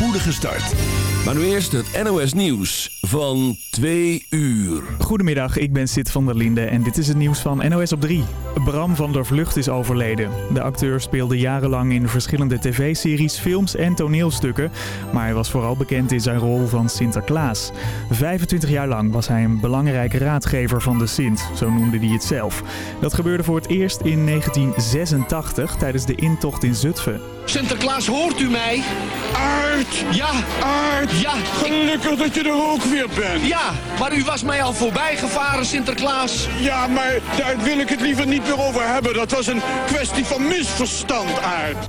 spoedige start. Maar nu eerst het NOS Nieuws van 2 uur. Goedemiddag, ik ben Sid van der Linde en dit is het nieuws van NOS op 3. Bram van der Vlucht is overleden. De acteur speelde jarenlang in verschillende tv-series, films en toneelstukken. Maar hij was vooral bekend in zijn rol van Sinterklaas. 25 jaar lang was hij een belangrijke raadgever van de Sint, zo noemde hij het zelf. Dat gebeurde voor het eerst in 1986 tijdens de intocht in Zutphen. Sinterklaas, hoort u mij? Aard! Ja, Aard! ja, Gelukkig dat je er ook weer bent. ja, maar u was mij al voorbij gevaren, Sinterklaas. Ja, maar daar wil ik het liever niet meer over hebben. Dat was een kwestie van misverstand, Aard.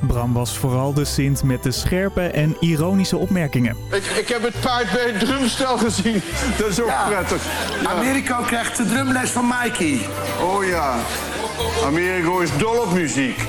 Bram was vooral de Sint met de scherpe en ironische opmerkingen. Ik, ik heb het paard bij het drumstel gezien. Dat is ook prettig. Ja. Americo krijgt de drumles van Mikey. Oh ja. Americo is dol op muziek.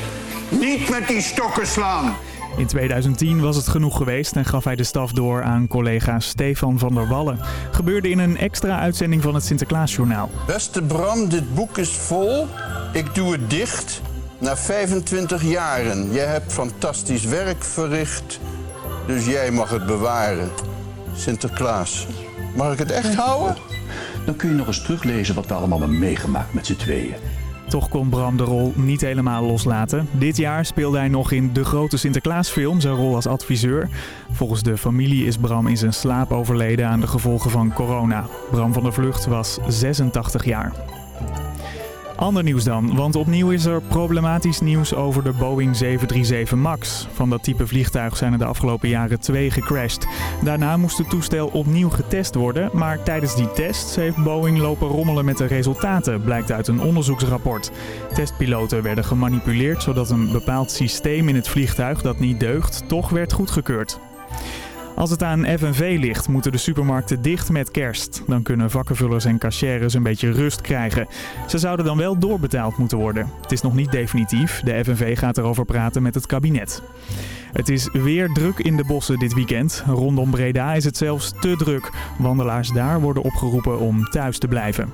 Niet met die stokken slaan. In 2010 was het genoeg geweest en gaf hij de staf door aan collega Stefan van der Wallen. Gebeurde in een extra uitzending van het Sinterklaasjournaal. Beste Bram, dit boek is vol. Ik doe het dicht. Na 25 jaren. Jij hebt fantastisch werk verricht. Dus jij mag het bewaren. Sinterklaas. Mag ik het echt houden? Dan kun je nog eens teruglezen wat we allemaal hebben meegemaakt met z'n tweeën. Toch kon Bram de rol niet helemaal loslaten. Dit jaar speelde hij nog in de grote Sinterklaasfilm zijn rol als adviseur. Volgens de familie is Bram in zijn slaap overleden aan de gevolgen van corona. Bram van der Vlucht was 86 jaar. Ander nieuws dan, want opnieuw is er problematisch nieuws over de Boeing 737 MAX. Van dat type vliegtuig zijn er de afgelopen jaren twee gecrashed. Daarna moest het toestel opnieuw getest worden, maar tijdens die tests heeft Boeing lopen rommelen met de resultaten, blijkt uit een onderzoeksrapport. Testpiloten werden gemanipuleerd zodat een bepaald systeem in het vliegtuig dat niet deugt, toch werd goedgekeurd. Als het aan FNV ligt, moeten de supermarkten dicht met kerst. Dan kunnen vakkenvullers en cashiers een beetje rust krijgen. Ze zouden dan wel doorbetaald moeten worden. Het is nog niet definitief. De FNV gaat erover praten met het kabinet. Het is weer druk in de bossen dit weekend. Rondom Breda is het zelfs te druk. Wandelaars daar worden opgeroepen om thuis te blijven.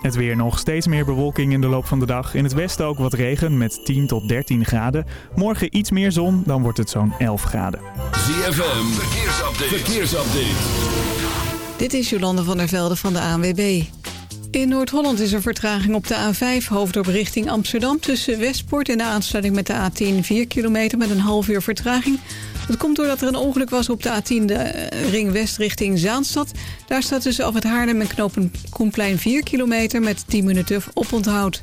Het weer nog steeds meer bewolking in de loop van de dag. In het westen ook wat regen met 10 tot 13 graden. Morgen iets meer zon, dan wordt het zo'n 11 graden. ZFM, verkeersupdate. verkeersupdate. Dit is Jolande van der Velde van de ANWB. In Noord-Holland is er vertraging op de A5 hoofddorp richting Amsterdam... tussen Westpoort en de aansluiting met de A10 4 kilometer met een half uur vertraging. Dat komt doordat er een ongeluk was op de A10 de eh, ring west richting Zaanstad. Daar staat tussen af het Haarlem en knopen Koenplein 4 kilometer met 10 minuten oponthoud.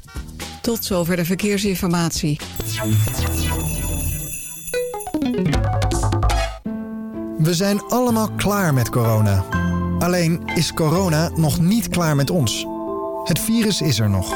Tot zover de verkeersinformatie. We zijn allemaal klaar met corona. Alleen is corona nog niet klaar met ons. Het virus is er nog.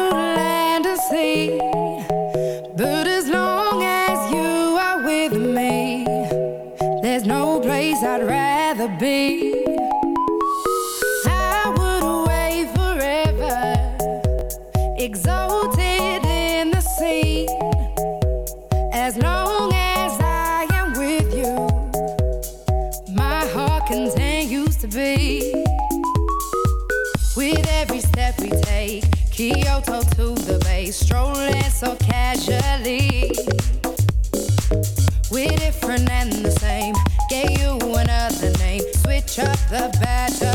so casually. We're different and name. Switch up the batteries.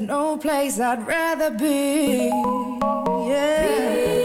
No place I'd rather be. En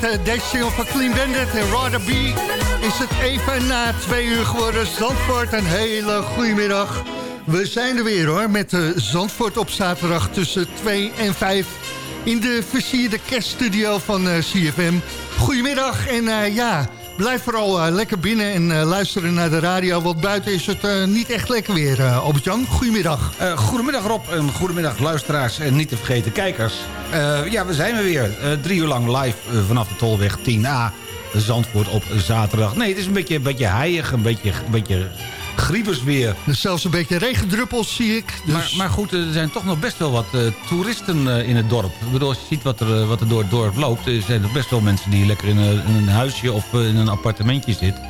met eh, deze single van Clean Bandit en Rather Be is het even na twee uur geworden. Zandvoort, een hele goede middag. We zijn er weer hoor, met uh, Zandvoort op zaterdag tussen 2 en 5... in de versierde kerststudio van eh, CFM. Goedemiddag en eh, ja, blijf vooral eh, lekker binnen en eh, luisteren naar de radio... want buiten is het eh, niet echt lekker weer, eh Albert-Jan. Goedemiddag. Goedemiddag Rob en goedemiddag luisteraars en niet te vergeten kijkers. Ja, we zijn er weer. Drie uur lang live vanaf de Tolweg 10A. Zandvoort op zaterdag. Nee, het is een beetje, een beetje een beetje, een beetje grievensweer. Dus zelfs een beetje regendruppels zie ik. Dus... Maar, maar goed, er zijn toch nog best wel wat eh, toeristen eh, in het dorp. Ik bedoel, als je ziet wat er, eh, wat er door het dorp loopt... er zijn er best wel mensen die lekker in, een- in een huisje of in een appartementje zitten.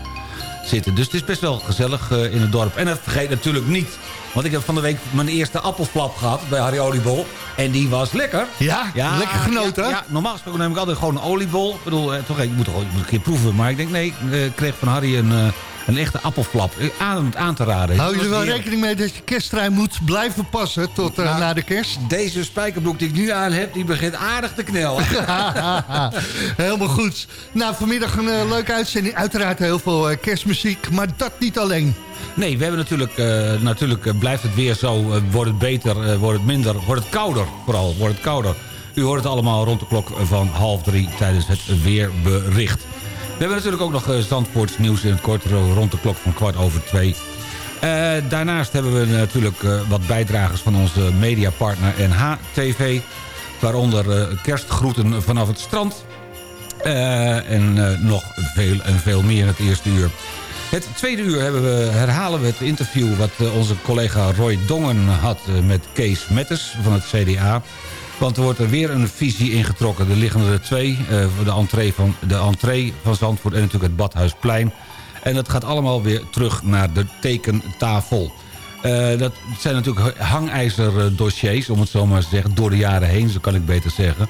zitten. Dus het is best wel gezellig eh, in het dorp. En dat vergeet natuurlijk niet. Want ik heb van de week mijn eerste appelflap gehad bij Harry Oliebol. En die was lekker. Ja, lekker genoten. Ja, ja, normaal gesproken neem ik altijd gewoon een oliebol. Ik bedoel, eh, toch, ik moet toch moet een keer proeven. Maar ik denk, nee, ik eh, kreeg van Harry een, eh, een echte appelflap. Eh, Aan, aan te raden. Hou je er wel heerlijk. rekening mee dat je kersttrui moet blijven passen tot eh, Nou, na de kerst? Deze spijkerbroek die ik nu aan heb, die begint aardig te knellen. Helemaal goed. Nou, vanmiddag een eh, leuke uitzending. Uiteraard heel veel eh, kerstmuziek, maar dat niet alleen. Nee, we hebben natuurlijk, eh, natuurlijk eh, blijft het weer zo, eh, wordt het beter, eh, wordt het minder, wordt het kouder vooral, wordt het kouder. U hoort het allemaal rond de klok van half drie tijdens het weerbericht. We hebben natuurlijk ook nog eh, Zandvoorts nieuws in het kort ro- rond de klok van kwart over twee. Eh, daarnaast hebben we natuurlijk eh, wat bijdragers van onze mediapartner NHTV. Waaronder kerstgroeten vanaf het strand. En nog veel en veel meer in het eerste uur. Het tweede uur we, herhalen we het interview... wat onze collega Roy Dongen had met Kees Metters van het CDA. Want er wordt er weer een visie ingetrokken. Er liggen er twee. eh, de, entree van, de entree van Zandvoort en natuurlijk het Badhuisplein. En dat gaat allemaal weer terug naar de tekentafel. Eh, dat zijn natuurlijk hangijzerdossiers, om het zo maar te zeggen. Door de jaren heen, zo kan ik beter zeggen.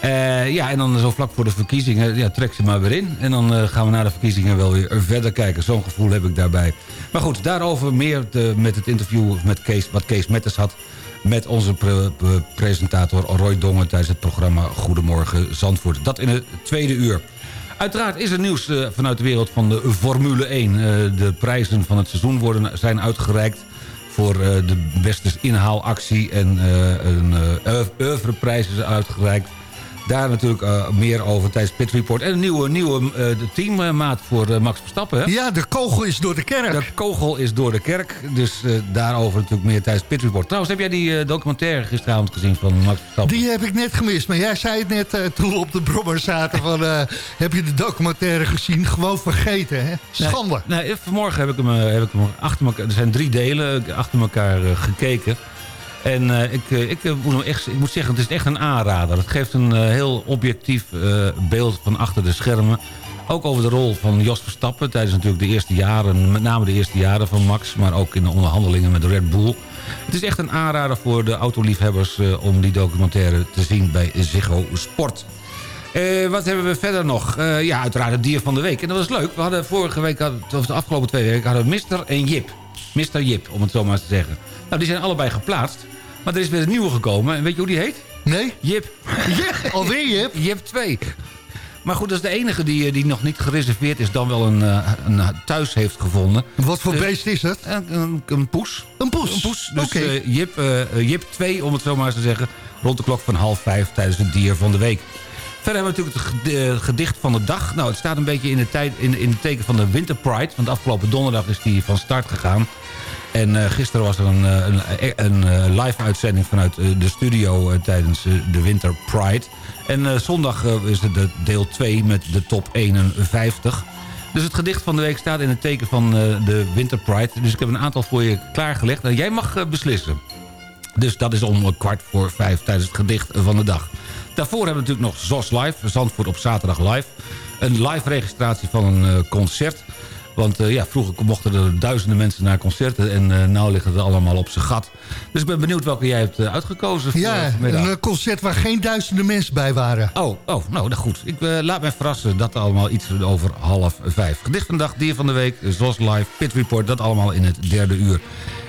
Eh, ja, en dan zo vlak voor de verkiezingen, ja, trek ze maar weer in. En dan eh, gaan we na de verkiezingen wel weer verder kijken. Zo'n gevoel heb ik daarbij. Maar goed, daarover meer met het interview met Kees, wat Kees Metters had... met onze pre- pre- presentator Roy Dongen tijdens het programma Goedemorgen Zandvoort. Dat in het tweede uur. Uiteraard is er nieuws eh, vanuit de wereld van de Formule 1. Eh, de prijzen van het seizoen worden, zijn uitgereikt voor eh, de beste inhaalactie. En een oeuvre- oeuvreprijs is uitgereikt. Daar natuurlijk eh, meer over tijdens Pit Report. En een nieuwe, nieuwe eh, teammaat voor eh, Max Verstappen. Hè? Ja, de kogel is door de kerk. De kogel is door de kerk. Dus daarover natuurlijk meer tijdens Pit Report. Trouwens, heb jij die documentaire gisteravond gezien van Max Verstappen? Die heb ik net gemist. Maar jij zei het net toen we op de brommer zaten. Van, heb je de documentaire gezien? Gewoon vergeten, hè? Schande. Nee, nee, vanmorgen heb ik hem, heb ik hem achter elkaar... Er zijn drie delen achter elkaar gekeken. En eh, ik, eh, ik, eh, moet echt, ik moet zeggen, het is echt een aanrader. Het geeft een heel objectief beeld van achter de schermen. Ook over de rol van Jos Verstappen tijdens natuurlijk de eerste jaren... met name de eerste jaren van Max... maar ook in de onderhandelingen met Red Bull. Het is echt een aanrader voor de autoliefhebbers... om die documentaire te zien bij Ziggo Sport. Wat hebben we verder nog? Ja, uiteraard het dier van de week. En dat was leuk. We hadden vorige week, of de afgelopen twee weken... hadden Mister en Jip. Mister Jip, om het zo maar te zeggen. Nou, die zijn allebei geplaatst. Maar er is weer een nieuwe gekomen. En weet je hoe die heet? Nee? Jip. Jip? Alweer Jip? Jip 2. Maar goed, dat is de enige die, eh, die nog niet gereserveerd is... dan wel een, eh, een thuis heeft gevonden. Wat voor Dus- beest is het? Een, een, een poes. Een poes? Een poes. Dus eh, Jip, eh, eh, Jip 2, om het zo maar eens te zeggen... rond de klok van half vijf tijdens het dier van de week. Verder hebben we natuurlijk het ged- eh, gedicht van de dag. Nou, het staat een beetje in, de tijd, in, in het teken van de Winter Pride. Want afgelopen donderdag is die van start gegaan. En eh, gisteren was er een, eh, een, eh, live uitzending vanuit de studio... tijdens de Winter Pride. En zondag is het de deel 2 met de top 51. Dus het gedicht van de week staat in het teken van de Winter Pride. Dus ik heb een aantal voor je klaargelegd. En jij mag beslissen. Dus dat is om kwart voor vijf tijdens het gedicht van de dag. Daarvoor hebben we natuurlijk nog ZOS Live, Zandvoort op zaterdag live. Een live registratie van een concert. Want eh, ja, vroeger mochten er duizenden mensen naar concerten... en eh nu liggen er allemaal op zijn gat. Dus ik ben benieuwd welke jij hebt eh, uitgekozen voor Ja, een concert waar geen duizenden mensen bij waren. Oh, oh nou, dat goed. Ik laat mij verrassen. Dat allemaal iets over half vijf. Gedicht van de dag, dier van de week, ZOS Live, Pit Report. Dat allemaal in het derde uur.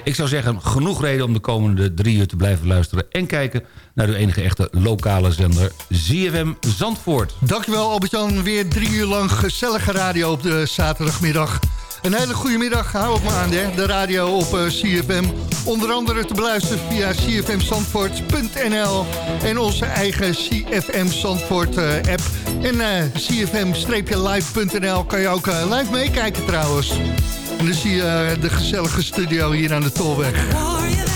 Ik zou zeggen, genoeg reden om de komende drie uur te blijven luisteren... en kijken naar de enige echte lokale zender ZFM Zandvoort. Dankjewel Albert-Jan. Weer drie uur lang gezellige radio op de zaterdagmiddag. Een hele goede middag. Hou op me aan, hè. de radio op eh, CFM. Onder andere te beluisteren via cfmzandvoort.nl en onze eigen CFM Zandvoort eh, app. En eh, cfm-live.nl kan je ook eh, live meekijken trouwens. Je eh, de gezellige studio hier aan de Tolweg.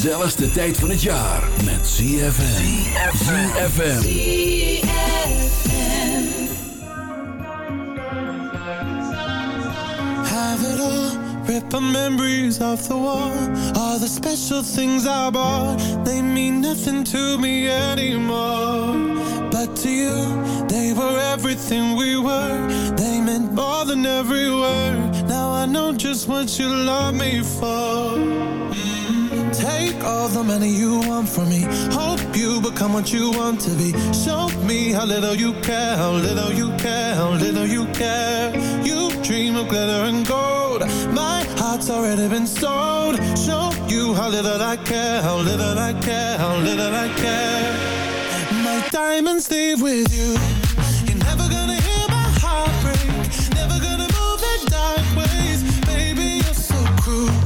Gezelligste tijd van het jaar met ZFM. ZFM. Have it all, rip our memories off the wall. All the special things I bought, they mean nothing to me anymore. But to you, they were everything we were. They meant more than every word. Now I know just what you love me for. Take all the money you want from me. Hope you become what you want to be. Show me how little you care, how little you care, how little you care. You dream of glitter and gold. My heart's already been sold. Show you how little I care, how little I care, how little I care. My diamonds leave with you. You're never gonna hear my heart break. Never gonna move in dark ways. Baby, you're so cruel.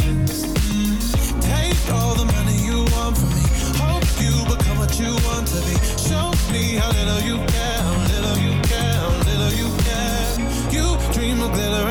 dream of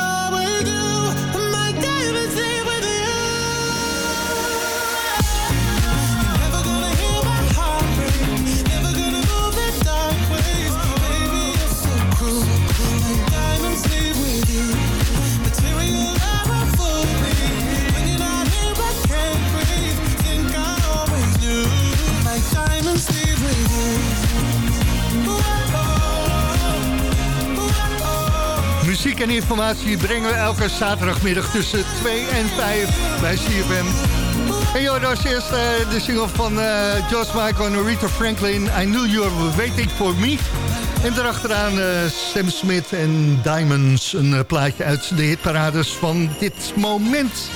Muziek en informatie brengen we elke zaterdagmiddag tussen 2 en 5 bij CFM. En joh, dat is eerst eh, de single van George Michael en Aretha Franklin. I Knew You Were Waiting For Me. En daarachteraan eh, Sam Smith en Diamonds. Een plaatje uit de hitparades van dit moment.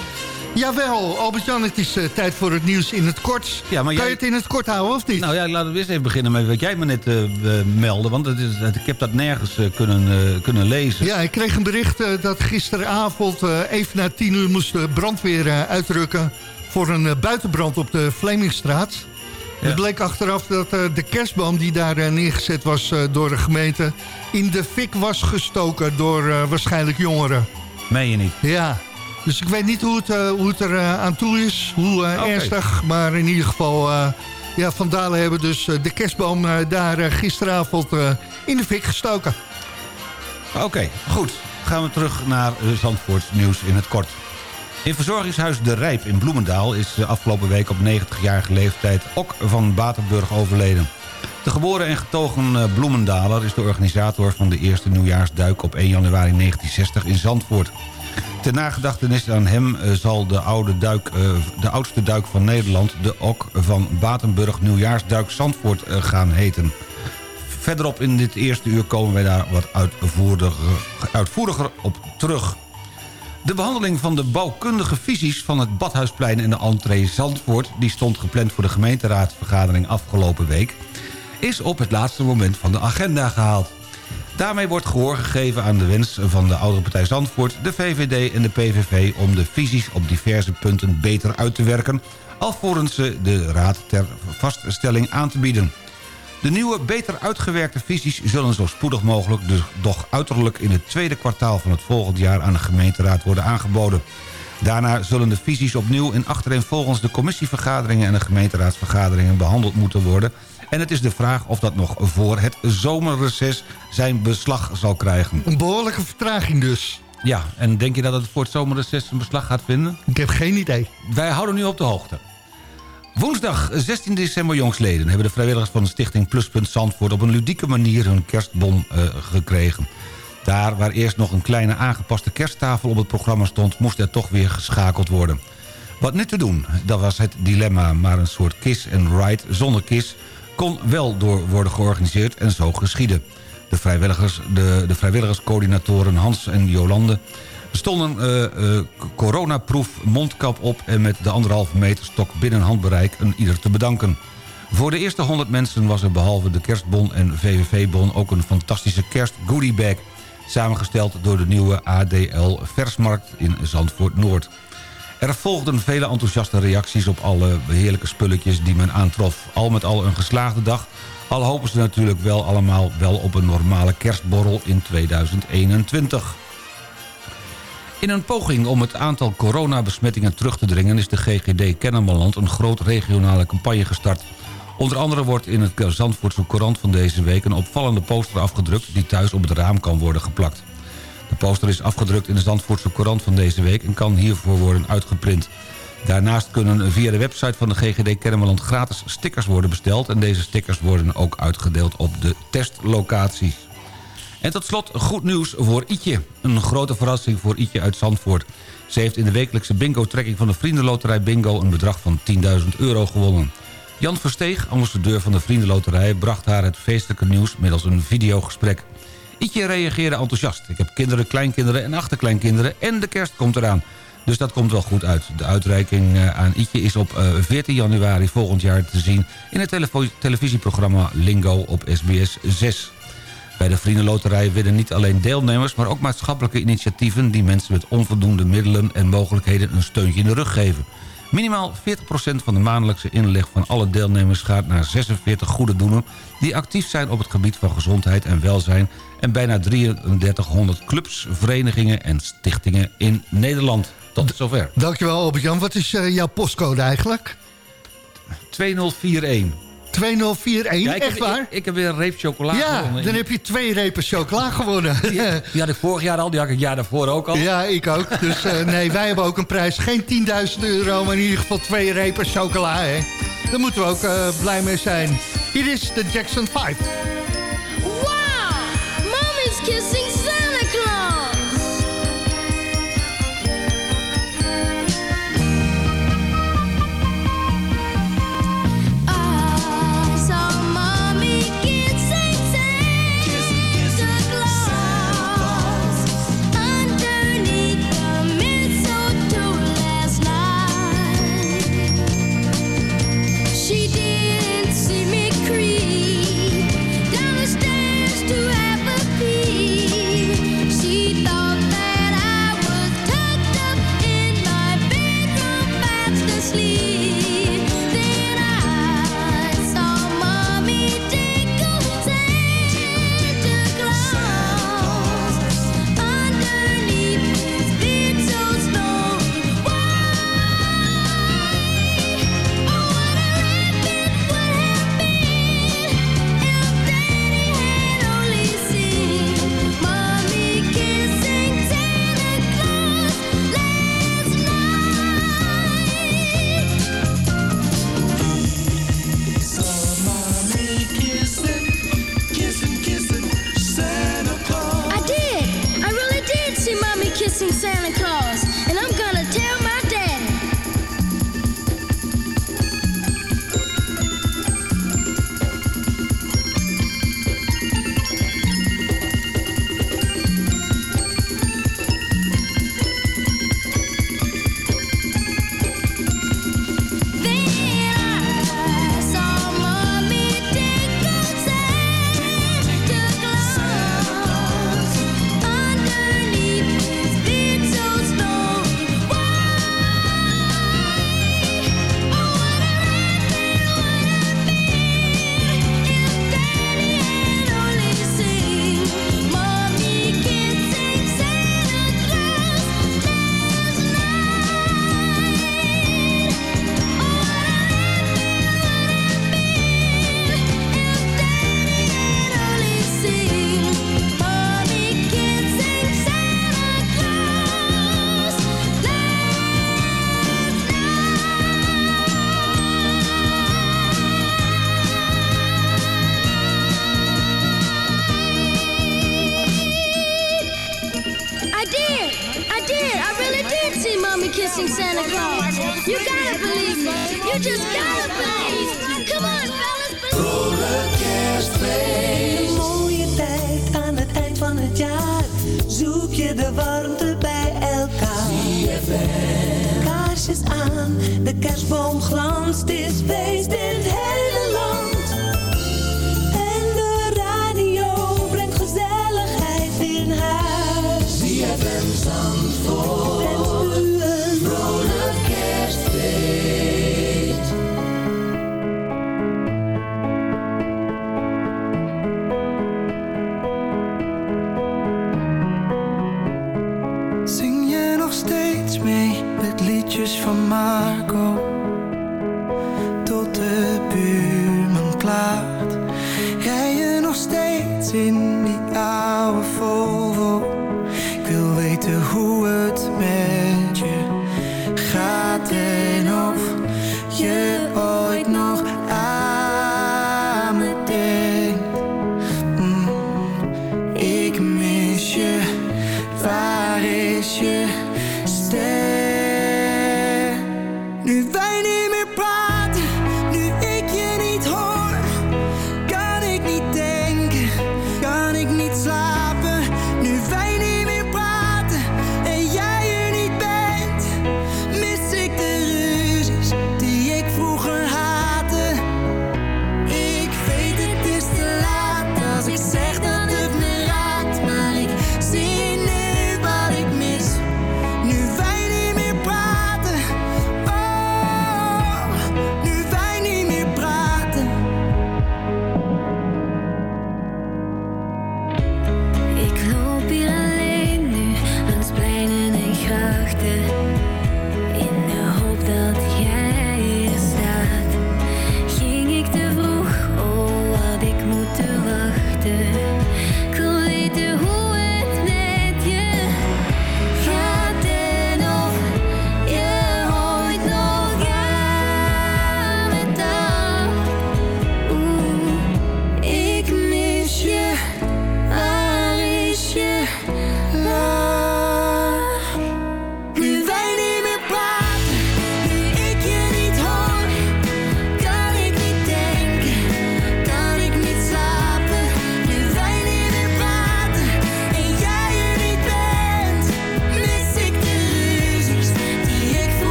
Jawel, Albert-Jan, het is eh, tijd voor het nieuws in het kort. Ja, maar kan jij- je het in het kort houden of niet? Nou ja, laten we eerst even beginnen met wat jij me net eh, meldde. Want het is, ik heb dat nergens eh, kunnen, kunnen lezen. Ja, ik kreeg een bericht dat gisteravond even na tien uur moest de brandweer uitrukken... voor een buitenbrand op de Vlemingstraat. Het bleek achteraf dat de kerstboom die daar neergezet was door de gemeente... in de fik was gestoken door waarschijnlijk jongeren. Meen je niet? Ja, dus ik weet niet hoe het, eh, hoe het er eh, aan toe is, hoe eh, ernstig. Maar in ieder geval, ja, Vandalen hebben dus de kerstboom daar gisteravond in de fik gestoken. Oké, goed. Gaan we terug naar Zandvoorts nieuws in het kort. In verzorgingshuis De Rijp in Bloemendaal is de afgelopen week op 90-jarige leeftijd Ok van Batenburg overleden. De geboren en getogen Bloemendaler is de organisator van de eerste nieuwjaarsduik op 1 januari 1960 in Zandvoort. Ter nagedachtenis aan hem eh, zal de, oude duik, eh, de oudste duik van Nederland... de Ok van Batenburg Nieuwjaarsduik Zandvoort eh, gaan heten. Verderop in dit eerste uur komen wij daar wat uitvoeriger, op terug. De behandeling van de bouwkundige visies van het Badhuisplein en de entree Zandvoort... die stond gepland voor de gemeenteraadsvergadering afgelopen week... is op het laatste moment van de agenda gehaald. Daarmee wordt gehoor gegeven aan de wens van de oudere partij Zandvoort... de VVD en de PVV om de visies op diverse punten beter uit te werken... alvorens ze de raad ter vaststelling aan te bieden. De nieuwe, beter uitgewerkte visies zullen zo spoedig mogelijk... dus doch uiterlijk in het tweede kwartaal van het volgend jaar... aan de gemeenteraad worden aangeboden. Daarna zullen de visies opnieuw in achtereenvolgens de commissievergaderingen... en de gemeenteraadsvergaderingen behandeld moeten worden... en het is de vraag of dat nog voor het zomerreces zijn beslag zal krijgen. Een behoorlijke vertraging dus. Ja, en denk je dat het voor het zomerreces een beslag gaat vinden? Ik heb geen idee. Wij houden nu op de hoogte. Woensdag 16 december jongsleden hebben de vrijwilligers van de stichting Pluspunt Zandvoort... op een ludieke manier hun kerstbon eh, gekregen. Daar waar eerst nog een kleine aangepaste kersttafel op het programma stond... moest er toch weer geschakeld worden. Wat nu te doen, dat was het dilemma... maar een soort kiss and ride zonder kiss... kon wel door worden georganiseerd en zo geschieden. De, vrijwilligers, de, de vrijwilligerscoördinatoren Hans en Jolande stonden eh, eh, coronaproef mondkap op... en met de anderhalve meter stok binnen handbereik een ieder te bedanken. Voor de eerste 100 mensen was er behalve de kerstbon en VVV-bon... ook een fantastische kerst goodiebag... samengesteld door de nieuwe ADL Versmarkt in Zandvoort-Noord. Er volgden vele enthousiaste reacties op alle heerlijke spulletjes die men aantrof. Al met al een geslaagde dag... al hopen ze natuurlijk wel allemaal wel op een normale kerstborrel in 2021. In een poging om het aantal coronabesmettingen terug te dringen... is de GGD Kennemerland een groot regionale campagne gestart. Onder andere wordt in het Zandvoortse Courant van deze week... een opvallende poster afgedrukt die thuis op het raam kan worden geplakt. De poster is afgedrukt in de Zandvoortse Courant van deze week... en kan hiervoor worden uitgeprint. Daarnaast kunnen via de website van de GGD Kennemerland gratis stickers worden besteld... en deze stickers worden ook uitgedeeld op de testlocaties. En tot slot goed nieuws voor Ietje. Een grote verrassing voor Ietje uit Zandvoort. Ze heeft in de wekelijkse bingo-trekking van de Vriendenloterij Bingo... een bedrag van 10.000 euro gewonnen. Jan Versteeg, ambassadeur van de Vriendenloterij... bracht haar het feestelijke nieuws middels een videogesprek. Ietje reageerde enthousiast. Ik heb kinderen, kleinkinderen en achterkleinkinderen... en de kerst komt eraan. Dus dat komt wel goed uit. De uitreiking eh, aan Ietje is op eh, 14 januari volgend jaar te zien... in het televisieprogramma Lingo op SBS 6. Bij de Vriendenloterij winnen niet alleen deelnemers... maar ook maatschappelijke initiatieven... die mensen met onvoldoende middelen en mogelijkheden een steuntje in de rug geven. Minimaal 40% van de maandelijkse inleg van alle deelnemers gaat naar 46 goede doelen... die actief zijn op het gebied van gezondheid en welzijn... en bijna 3300 clubs, verenigingen en stichtingen in Nederland. Tot zover. Dankjewel Albert-Jan. Wat is eh, jouw postcode eigenlijk? 2041. 2041, Ja, echt waar? Ik, ik heb weer een reep chocola ja, gewonnen. dan heb je twee repen chocola gewonnen. Die, die had ik vorig jaar al, die had ik het jaar daarvoor ook al. Ja, ik ook. Dus eh, nee, wij hebben ook een prijs. Geen 10.000 euro, maar in ieder geval twee repen chocola. Hè. Daar moeten we ook eh, blij mee zijn. Hier is de Jackson 5. Kerstboom glanst. Het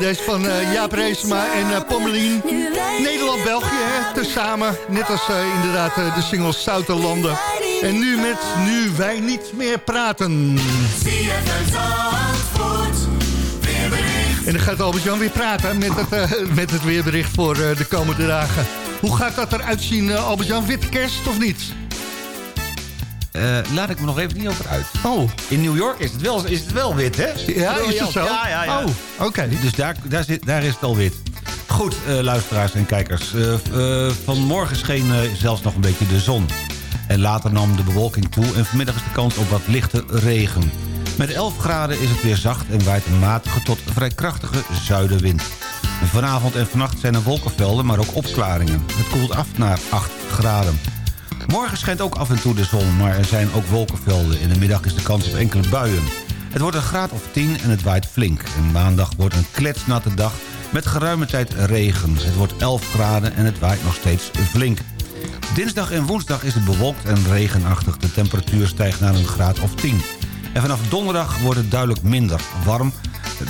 Deze van eh, Jaap Reesema en eh, Pommelien. Nederland-België, tezamen. Net als eh, inderdaad de single Stoute Landen. En nu met Nu Wij Niet Meer Praten. En dan gaat Albert-Jan weer praten met het, met het weerbericht voor de komende dagen. Hoe gaat dat eruit zien, Albert-Jan? Witte kerst of niet? Eh, laat ik me nog even niet over uit. Oh. In New York is het wel, is het wel wit, hè? Ja, is het zo? Ja, ja, ja. Oh, oké. Dus daar, daar, zit, daar is het al wit. Goed, eh, luisteraars en kijkers. Eh, vanmorgen scheen zelfs nog een beetje de zon. En later nam de bewolking toe en vanmiddag is de kans op wat lichte regen. Met 11 graden is het weer zacht en waait een matige tot vrij krachtige zuidenwind. Vanavond en vannacht zijn er wolkenvelden, maar ook opklaringen. Het koelt af naar 8 graden. Morgen schijnt ook af en toe de zon, maar er zijn ook wolkenvelden. In de middag is de kans op enkele buien. Het wordt een graad of 10 en het waait flink. En maandag wordt een kletsnatte dag met geruime tijd regen. Het wordt 11 graden en het waait nog steeds flink. Dinsdag en woensdag is het bewolkt en regenachtig. De temperatuur stijgt naar een graad of 10. En vanaf donderdag wordt het duidelijk minder warm.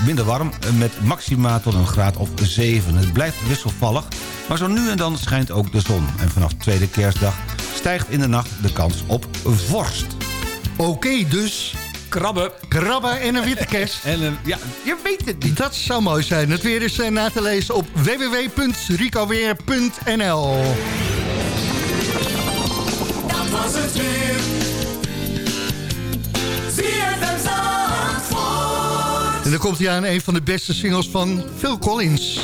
Minder warm met maxima tot een graad of 7. Het blijft wisselvallig, maar zo nu en dan schijnt ook de zon. En vanaf tweede kerstdag stijgt in de nacht de kans op vorst. Oké, dus krabben. Krabben en een witte kerst. En een, ja, je weet het niet. Dat zou mooi zijn. Het weer is eh, na te lezen op www.ricoweer.nl Dat was het weer. En dan komt hij aan een van de beste singles van Phil Collins.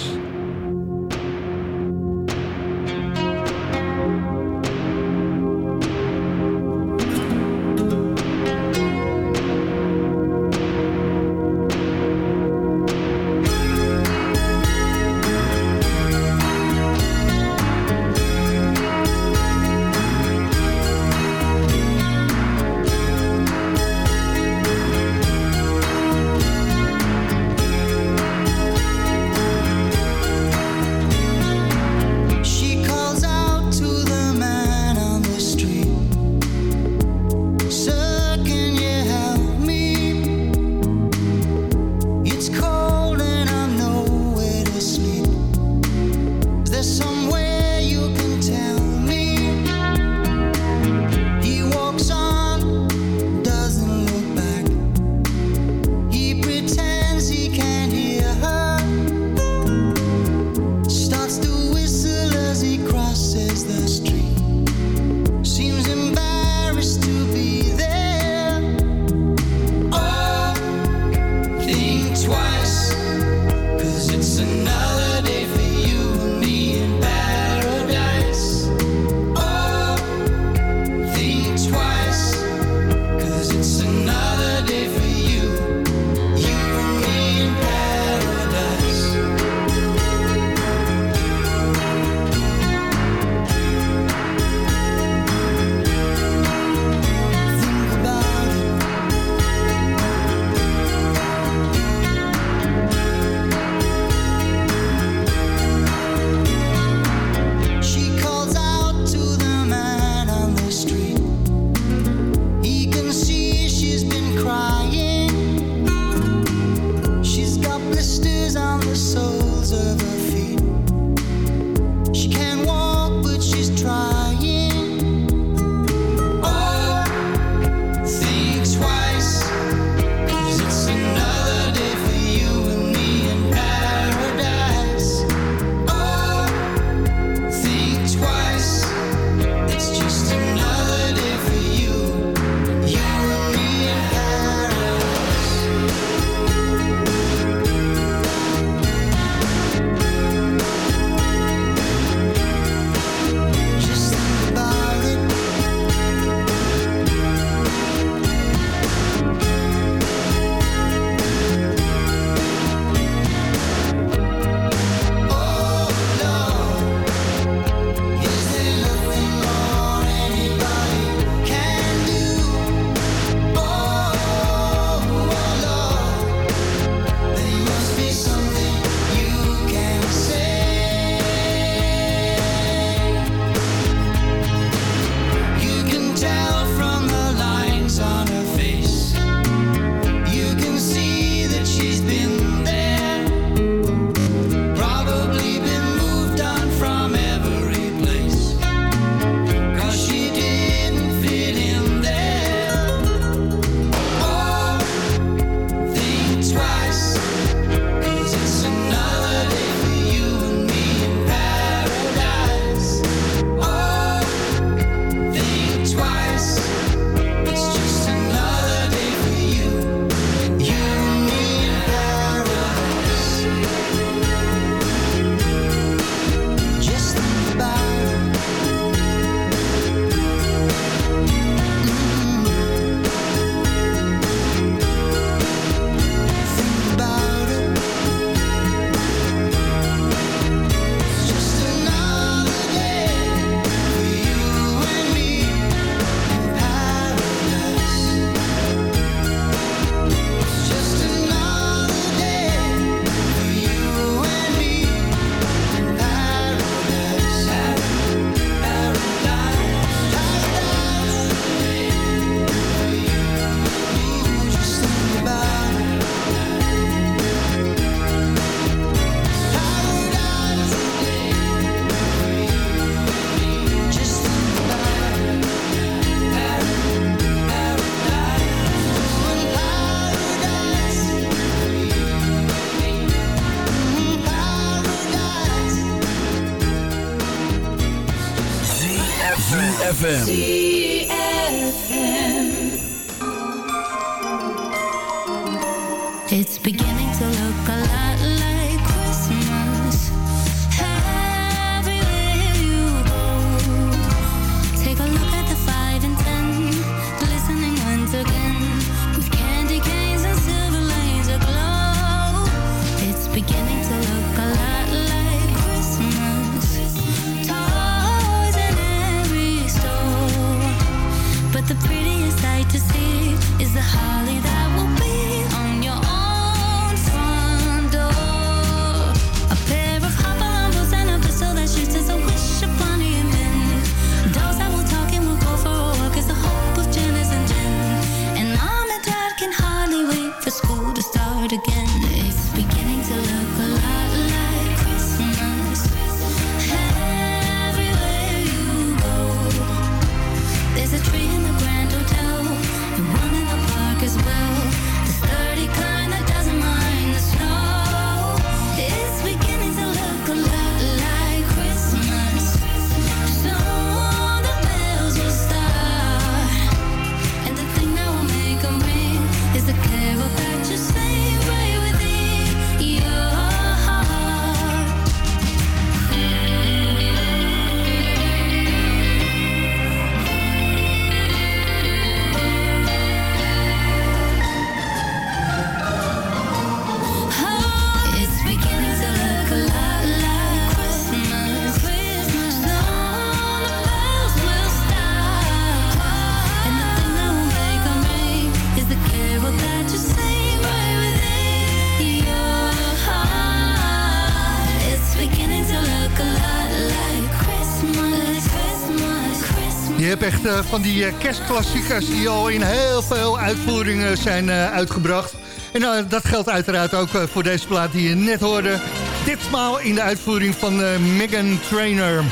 Echt eh, van die eh, kerstklassiekers die al in heel veel uitvoeringen zijn eh, uitgebracht. En dat geldt uiteraard ook voor deze plaat die je net hoorde. Ditmaal in de uitvoering van Megan Trainer.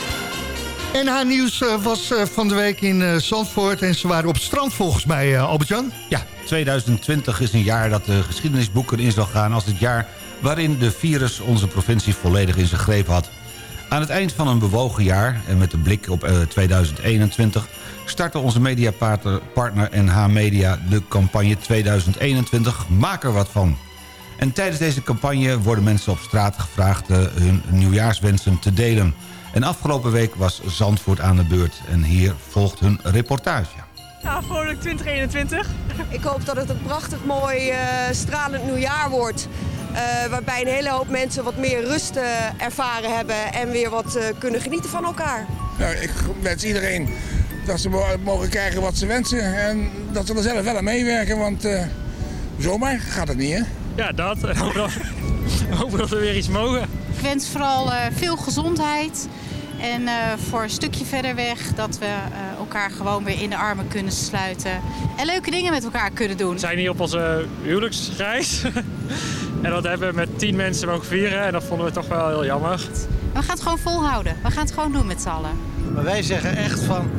En haar nieuws was van de week in Zandvoort en ze waren op strand volgens mij, Albert-Jan. Ja, 2020 is een jaar dat de geschiedenisboeken in zal gaan... als het jaar waarin de virus onze provincie volledig in zijn greep had. Aan het eind van een bewogen jaar, en met de blik op eh, 2021... startte onze mediapartner partner NH Media de campagne 2021 Maak er wat van. En tijdens deze campagne worden mensen op straat gevraagd... eh, hun nieuwjaarswensen te delen. En afgelopen week was Zandvoort aan de beurt. En hier volgt hun reportage. Ja, vrolijk 2021. Ik hoop dat het een prachtig mooi eh, stralend nieuwjaar wordt. Eh, waarbij een hele hoop mensen wat meer rust eh, ervaren hebben en weer wat eh, kunnen genieten van elkaar. Nou, ik wens iedereen dat ze mo- mogen krijgen wat ze wensen. En dat ze er zelf wel aan meewerken, want eh, zomaar gaat het niet, hè? Ja, dat. Hopen dat- Hopen dat we weer iets mogen. Ik wens vooral eh, veel gezondheid. En eh, voor een stukje verder weg dat we eh, elkaar gewoon weer in de armen kunnen sluiten. En leuke dingen met elkaar kunnen doen. We zijn hier op onze huwelijksreis. en dat hebben we met tien mensen mogen vieren. En dat vonden we toch wel heel jammer. We gaan het gewoon volhouden. We gaan het gewoon doen met z'n allen. Maar wij zeggen echt van,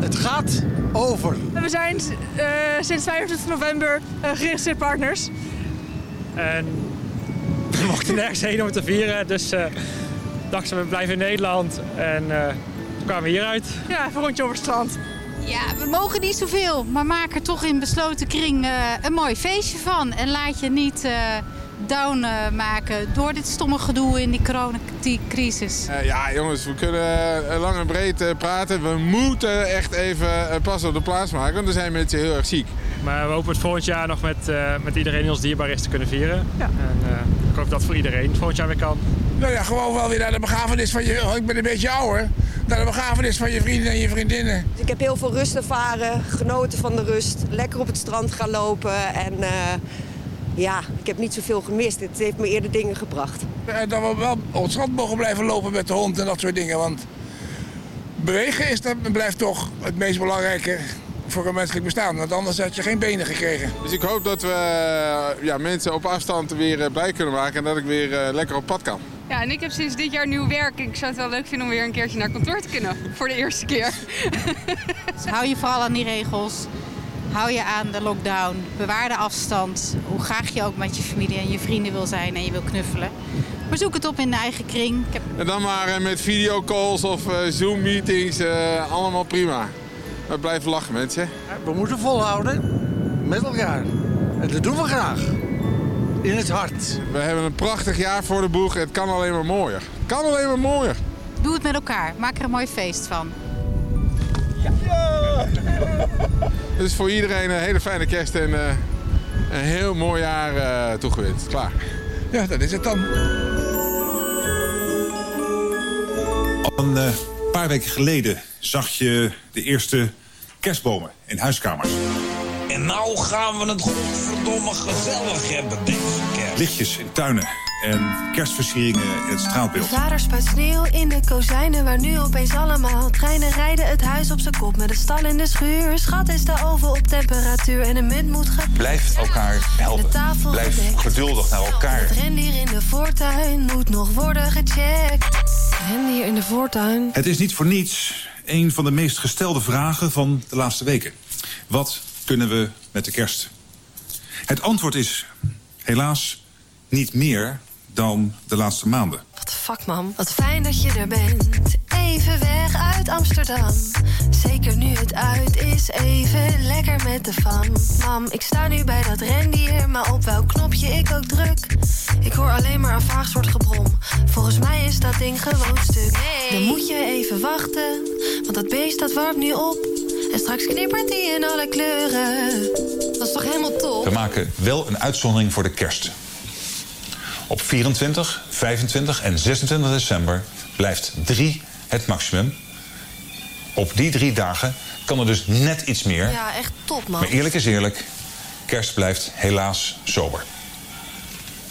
het gaat over. We zijn eh, sinds 25 november uh, geregistreerd partners. En we mochten nergens heen om te vieren. Dus eh dachten we, we blijven in Nederland. En eh, toen kwamen we hieruit. Ja, even een rondje over het strand. Ja, we mogen niet zoveel, maar maak er toch in besloten kring eh, een mooi feestje van. En laat je niet eh, down maken door dit stomme gedoe in die coronacrisis. Eh, ja, jongens, we kunnen lang en breed praten. We moeten echt even pas op de plaats maken, want er zijn mensen heel erg ziek. Maar we hopen het volgend jaar nog met, eh, met iedereen die ons dierbaar is te kunnen vieren. Ja. En eh, ik hoop dat het voor iedereen volgend jaar weer kan. Nou ja, gewoon wel weer naar de begrafenis van je... oh, ik ben een beetje ouder. Naar de begrafenis van je vrienden en je vriendinnen. Dus ik heb heel veel rust ervaren, genoten van de rust. Lekker op het strand gaan lopen. En eh, ja, ik heb niet zoveel gemist. Het heeft me eerder dingen gebracht. Eh, dat we wel op het strand mogen blijven lopen met de hond en dat soort dingen. Want bewegen is dat, blijft toch het meest belangrijke voor een menselijk bestaan. Want anders had je geen benen gekregen. Dus ik hoop dat we eh, ja, mensen op afstand weer blij kunnen maken en dat ik weer lekker op pad kan. Ja, en ik heb sinds dit jaar nieuw werk. Ik zou het wel leuk vinden om weer een keertje naar kantoor te kunnen. Voor de eerste keer. Dus hou je vooral aan die regels. Hou je aan de lockdown. Bewaar de afstand. Hoe graag je ook met je familie en je vrienden wil zijn en je wil knuffelen. Maar zoek het op in de eigen kring. Ik heb En dan maar eh, met videocalls of eh, Zoom-meetings, eh, allemaal prima. Maar blijf lachen, mensen. We moeten volhouden met elkaar. En dat doen we graag. In het hart. We hebben een prachtig jaar voor de boeg. Het kan alleen maar mooier. Het kan alleen maar mooier. Doe het met elkaar. Maak er een mooi feest van. Dus voor iedereen een hele fijne kerst en eh, een heel mooi jaar eh, toegewenst. Klaar. Ja, dat is het dan. Al een eh, paar weken geleden zag je de eerste kerstbomen in huiskamers. En nou gaan we het godverdomme gezellig hebben deze kerst. Lichtjes in tuinen en kerstversieringen in het straatbeeld. Vader spuit sneeuw in de kozijnen waar nu opeens allemaal treinen rijden het huis op zijn kop met een stal in de schuur. Schat is de oven op temperatuur en de munt moet ge... Blijf elkaar helpen. De tafel Blijf gedekt. geduldig naar elkaar. Het rendier in de voortuin moet nog worden gecheckt. Rendier in de voortuin. Het is niet voor niets een van de meest gestelde vragen van de laatste weken. Wat kunnen we met de kerst? Het antwoord is helaas niet meer dan de laatste maanden. What the fuck, mam? Wat fijn dat je er bent. Even weg uit Amsterdam. Zeker nu het uit is, even lekker met de fam. Mam, ik sta nu bij dat rendier, maar op welk knopje ik ook druk. Ik hoor alleen maar een vaag soort gebrom. Volgens mij is dat ding gewoon stuk. Dan moet je even wachten, want dat beest dat warmt nu op. En straks knippert hij in alle kleuren. Dat is toch helemaal top? We maken wel een uitzondering voor de kerst. Op 24, 25 en 26 december blijft 3 het maximum. Op die drie dagen kan er dus net iets meer. Ja, echt top, man. Maar eerlijk is eerlijk, kerst blijft helaas sober.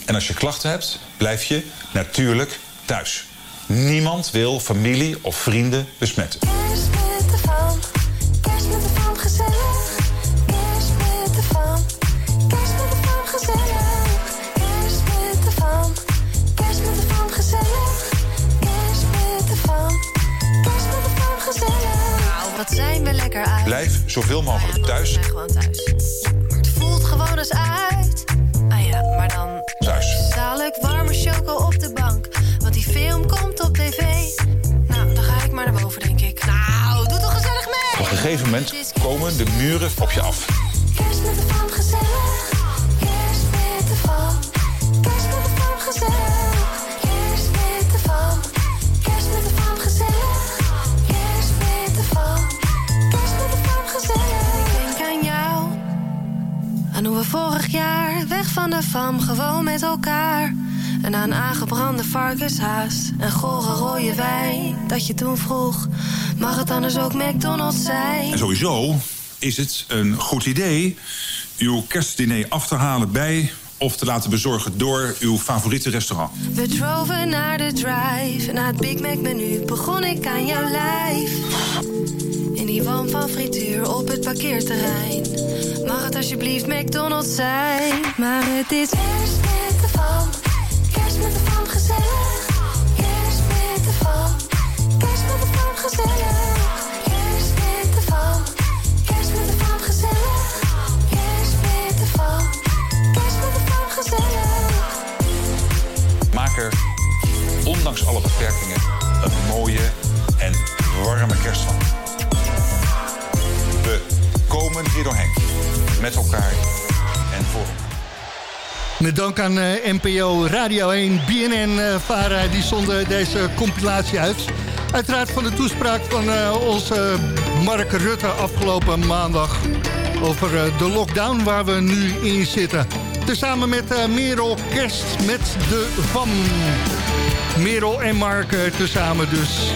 En als je klachten hebt, blijf je natuurlijk thuis. Niemand wil familie of vrienden besmetten. Kerst met de kerst met de gezellig. Zoveel mogelijk thuis. Gewoon thuis. Het voelt gewoon eens uit. Ah ja, maar dan... Thuis. Warme choco op de bank. Want die film komt op tv. Nou, dan ga ik maar naar boven, denk ik. Nou, doe toch gezellig mee. Op een gegeven moment komen de muren op je af. Kerst met de jaar weg van de fam gewoon met elkaar. En aan aangebrande varkenshaas en gore rode wijn. Dat je toen vroeg, mag het anders ook McDonald's zijn? En sowieso is het een goed idee uw kerstdiner af te halen bij of te laten bezorgen door uw favoriete restaurant. We droven naar de drive. Na het Big Mac menu begon ik aan jouw lijf. Walm van frituur op het parkeerterrein. Mag het alsjeblieft McDonald's zijn? Maar het is kerst met de fam. Kerst met de fam, gezellig. Kerst met de fam. Kerst met de fam, gezellig. Kerst met de fam. Kerst met de fam, gezellig. Kerst met de fam. Kerst met de fam, gezellig. Maak er, ondanks alle beperkingen, een mooie en warme kerst van. Komen hier. Met elkaar en voor. Met dank aan eh, NPO Radio 1, BNN, eh Vara, die zonden deze compilatie uit. Uiteraard van de toespraak van eh, onze Mark Rutte afgelopen maandag... over eh, de lockdown waar we nu in zitten. Tezamen met Merel Kerst met de VAM. Merel en Mark tezamen dus.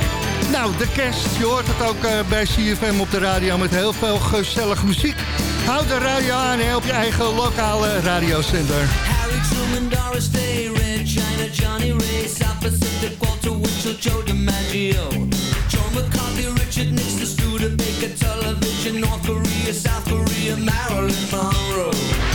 Nou, de kerst, je hoort het ook eh, bij CFM op de radio met heel veel gezellige muziek. Houd de radio aan en op je eigen lokale radiozender. Harry Truman, Doris Day, Red China, Johnny Ray, South Pacific, Walter Winchell, Joe DiMaggio, Joe McCarthy, Richard Nixon, Studebaker, Television, North Korea, South Korea, Marilyn Monroe.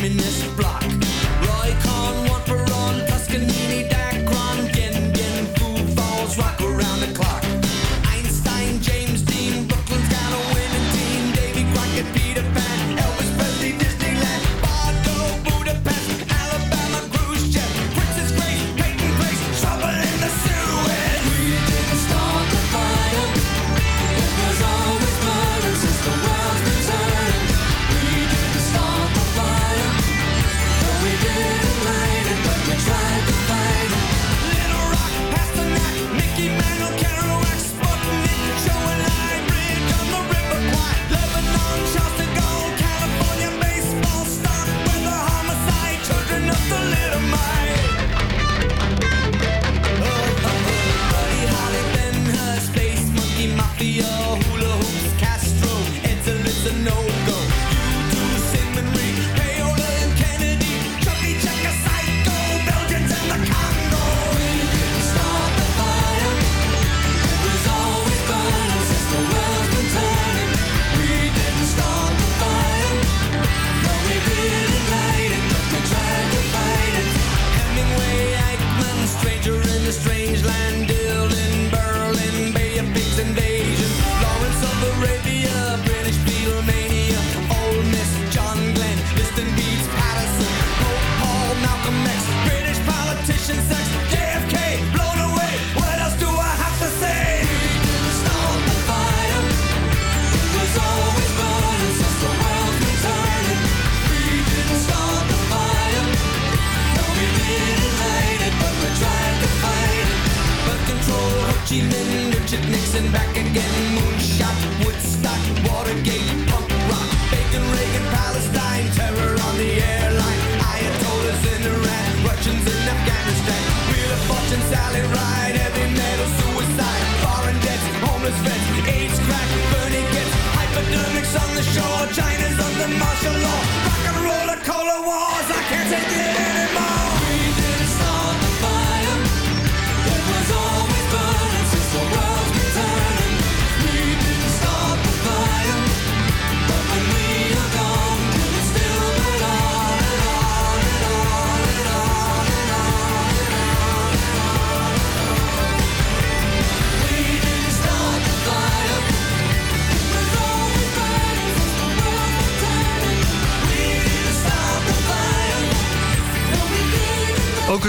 Communist Bloc.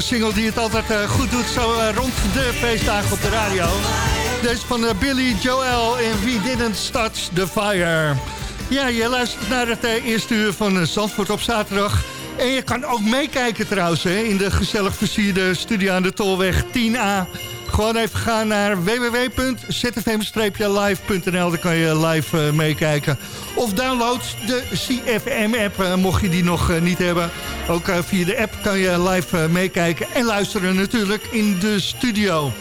Een single die het altijd eh, goed doet, zo eh, rond de feestdagen op de radio. Deze van eh, Billy Joel en We Didn't Start the Fire. Ja, je luistert naar het eerste uur van Zandvoort op zaterdag. En je kan ook meekijken trouwens hè, in de gezellig versierde studio aan de Tolweg 10A. Gewoon even gaan naar www.zfm-live.nl. Daar kan je live eh, meekijken. Of download de CFM-app, eh, mocht je die nog eh, niet hebben. Ook via de app kan je live meekijken en luisteren natuurlijk in de studio.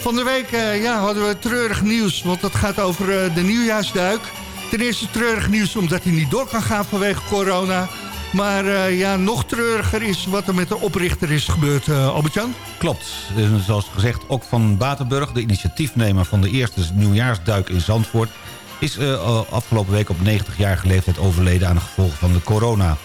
Van de week ja, hadden we treurig nieuws, want dat gaat over de nieuwjaarsduik. Ten eerste treurig nieuws omdat hij niet door kan gaan vanwege corona. Maar eh, ja, nog treuriger is wat er met de oprichter is gebeurd, eh Albert-Jan. Klopt. En Zoals gezegd, ook van Batenburg, de initiatiefnemer van de eerste nieuwjaarsduik in Zandvoort... is eh, afgelopen week op 90-jarige leeftijd overleden aan de gevolgen van de corona.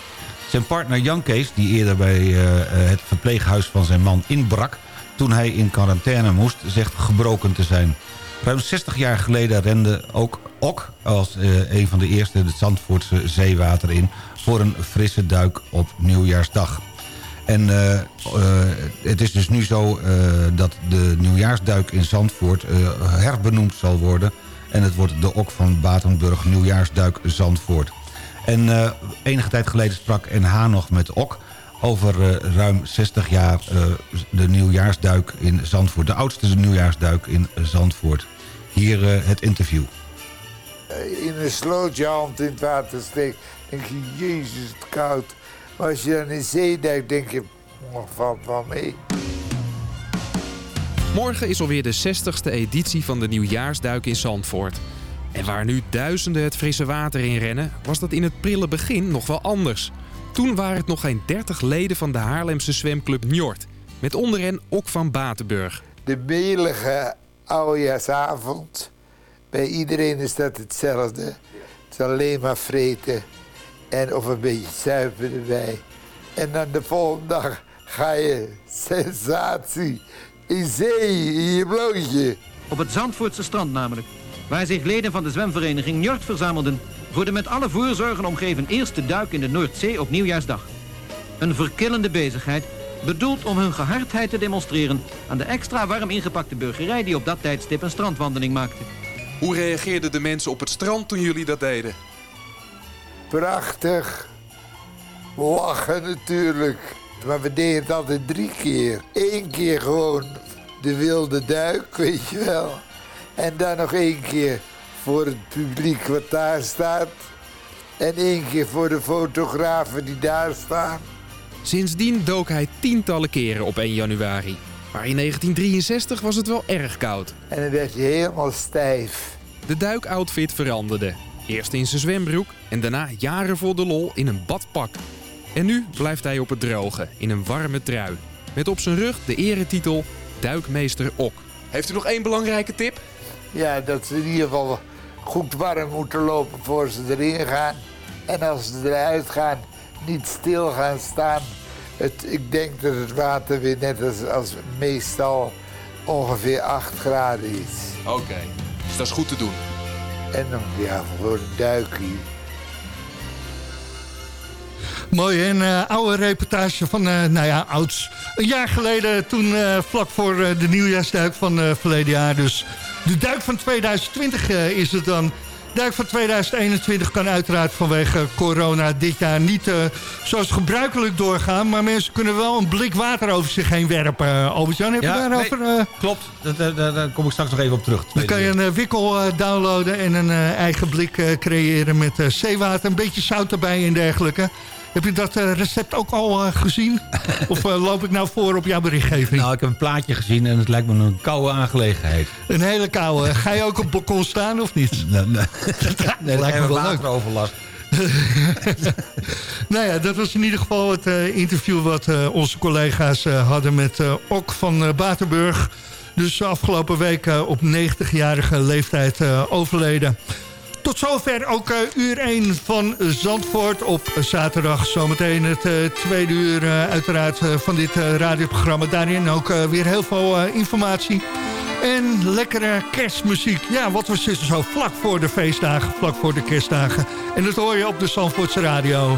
Zijn partner Jan Kees, die eerder bij eh, eh, het verpleeghuis van zijn man inbrak... toen hij in quarantaine moest, zegt gebroken te zijn. Ruim 60 jaar geleden rende ook Ok als eh, een van de eerste het Zandvoortse zeewater in... voor een frisse duik op nieuwjaarsdag. En eh, eh, het is dus nu zo eh, dat de nieuwjaarsduik in Zandvoort herbenoemd zal worden. En het wordt de Ok van Batenburg Nieuwjaarsduik Zandvoort. En enige tijd geleden sprak NH nog met Ok over ruim 60 jaar de nieuwjaarsduik in Zandvoort. De oudste nieuwjaarsduik in Zandvoort. Hier het interview. In een sloot je hand in het water steekt, denk je, jezus, het koud. Maar als je dan in zee duikt, denk je, oh, valt wel mee. Morgen is alweer de 60ste editie van de nieuwjaarsduik in Zandvoort. En waar nu duizenden het frisse water in rennen, was dat in het prille begin nog wel anders. Toen waren het nog geen 30 leden van de Haarlemse zwemclub Njord. Met onder hen Ok van Batenburg. De melige oudejaarsavond, bij iedereen is dat hetzelfde. Het is alleen maar vreten. En of een beetje zuipen erbij. En dan de volgende dag ga je sensatie in zee, in je blootje. Op het Zandvoortse strand namelijk, waar zich leden van de zwemvereniging Njord verzamelden voor de met alle voorzorgen omgeven eerste duik in de Noordzee op Nieuwjaarsdag. Een verkillende bezigheid, bedoeld om hun gehardheid te demonstreren aan de extra warm ingepakte burgerij die op dat tijdstip een strandwandeling maakte. Hoe reageerden de mensen op het strand toen jullie dat deden? Prachtig. Lachen natuurlijk. Maar we deden het altijd drie keer. Eén keer gewoon de wilde duik, weet je wel. En dan nog één keer voor het publiek wat daar staat. En één keer voor de fotografen die daar staan. Sindsdien dook hij tientallen keren op 1 januari. Maar in 1963 was het wel erg koud. En dan werd hij helemaal stijf. De duikoutfit veranderde. Eerst in zijn zwembroek en daarna jaren voor de lol in een badpak. En nu blijft hij op het droge, in een warme trui. Met op zijn rug de eretitel Duikmeester Ok. Heeft u nog één belangrijke tip? Ja, dat ze in ieder geval goed warm moeten lopen voor ze erin gaan. En als ze eruit gaan, niet stil gaan staan. Het, ik denk dat het water weer net als, als meestal ongeveer 8 graden is. Oké, dus dat is goed te doen. En dan ja, voor een duikje. Mooi, een eh, oude reportage van, eh, nou ja, ouds. Een jaar geleden, toen eh, vlak voor eh, de nieuwjaarsduik van eh, verleden jaar. Dus de duik van 2020 eh, is het dan. De duik van 2021 kan uiteraard vanwege corona dit jaar niet eh, zoals gebruikelijk doorgaan. Maar mensen kunnen wel een blik water over zich heen werpen. Uh, Albert-Jan, heb je daarover... eh, Klopt, daar, daar, daar- daar kom ik straks nog even op terug. dan kan je een eh, wikkel eh, downloaden en een eh, eigen blik eh, creëren met eh, zeewater. Een beetje zout erbij en dergelijke. Heb je dat eh, recept ook al eh, gezien? of eh, loop ik nou voor op jouw berichtgeving? Nou, ik heb een plaatje gezien en het lijkt me een koude aangelegenheid. Een hele koude. Ga je ook op balkon staan of niet? Nee, nee. nee, lijkt me wel wateroverlast. Nou ja, dat was in ieder geval het interview wat onze collega's hadden met Ok van Batenburg. Dus afgelopen week op 90-jarige leeftijd overleden. Tot zover ook eh, uur 1 van Zandvoort op zaterdag. Zometeen het eh, tweede uur eh, uiteraard van dit radioprogramma. Daarin ook weer heel veel informatie. En lekkere kerstmuziek. Ja, wat we zitten zo vlak voor de feestdagen, vlak voor de kerstdagen. En dat hoor je op de Zandvoortse radio.